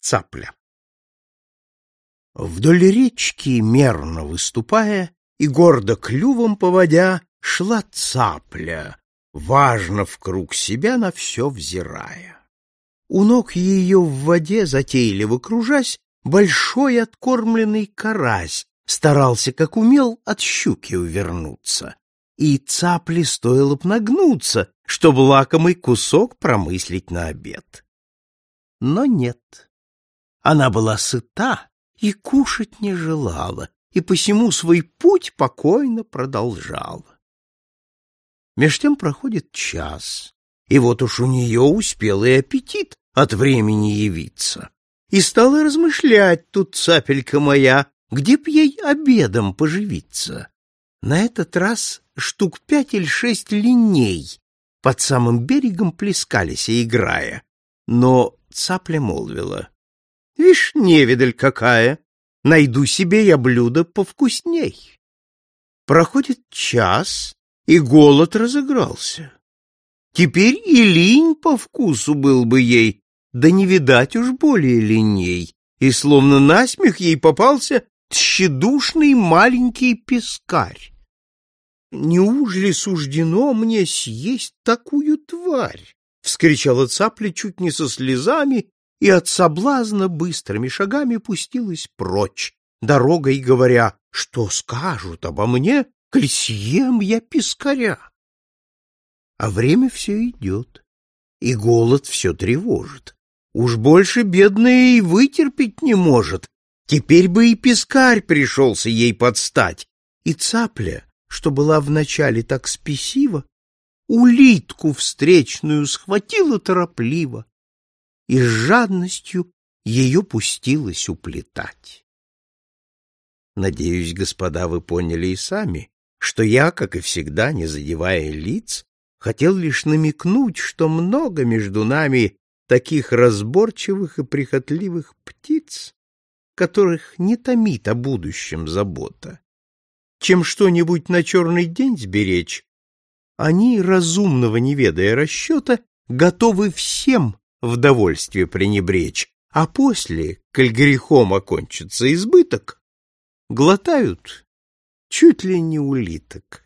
Цапля Вдоль речки, мерно выступая и гордо клювом поводя, шла цапля, важно в круг себя на все взирая. У ног ее в воде, затейливо кружась, большой откормленный карась старался, как умел, от щуки увернуться. И цапле стоило б нагнуться, чтобы лакомый кусок промыслить на обед. Но нет. Она была сыта и кушать не желала, и посему свой путь покойно продолжала. Меж тем проходит час, и вот уж у нее успел и аппетит от времени явиться. И стала размышлять тут цапелька моя, где б ей обедом поживиться. На этот раз штук пять или шесть линей под самым берегом плескались, играя. Но цапля молвила. — Вишь, невидаль какая! Найду себе я блюдо повкусней. Проходит час, и голод разыгрался. Теперь и линь по вкусу был бы ей, да не видать уж более линей, и словно насмех ей попался тщедушный маленький пескарь. Неужели суждено мне съесть такую тварь? — вскричала цапля чуть не со слезами и от соблазна быстрыми шагами пустилась прочь, дорогой говоря, что скажут обо мне, коль я пескаря. А время все идет, и голод все тревожит. Уж больше бедная и вытерпеть не может. Теперь бы и пескарь пришелся ей подстать. И цапля, что была вначале так спесива, улитку встречную схватила торопливо и с жадностью ее пустилась уплетать. Надеюсь, господа, вы поняли и сами, что я, как и всегда, не задевая лиц, хотел лишь намекнуть, что много между нами таких разборчивых и прихотливых птиц, которых не томит о будущем забота. Чем что-нибудь на черный день сберечь, они, разумного не ведая расчета, готовы всем в довольстве пренебречь, а после, коль грехом окончится избыток, глотают чуть ли не улиток.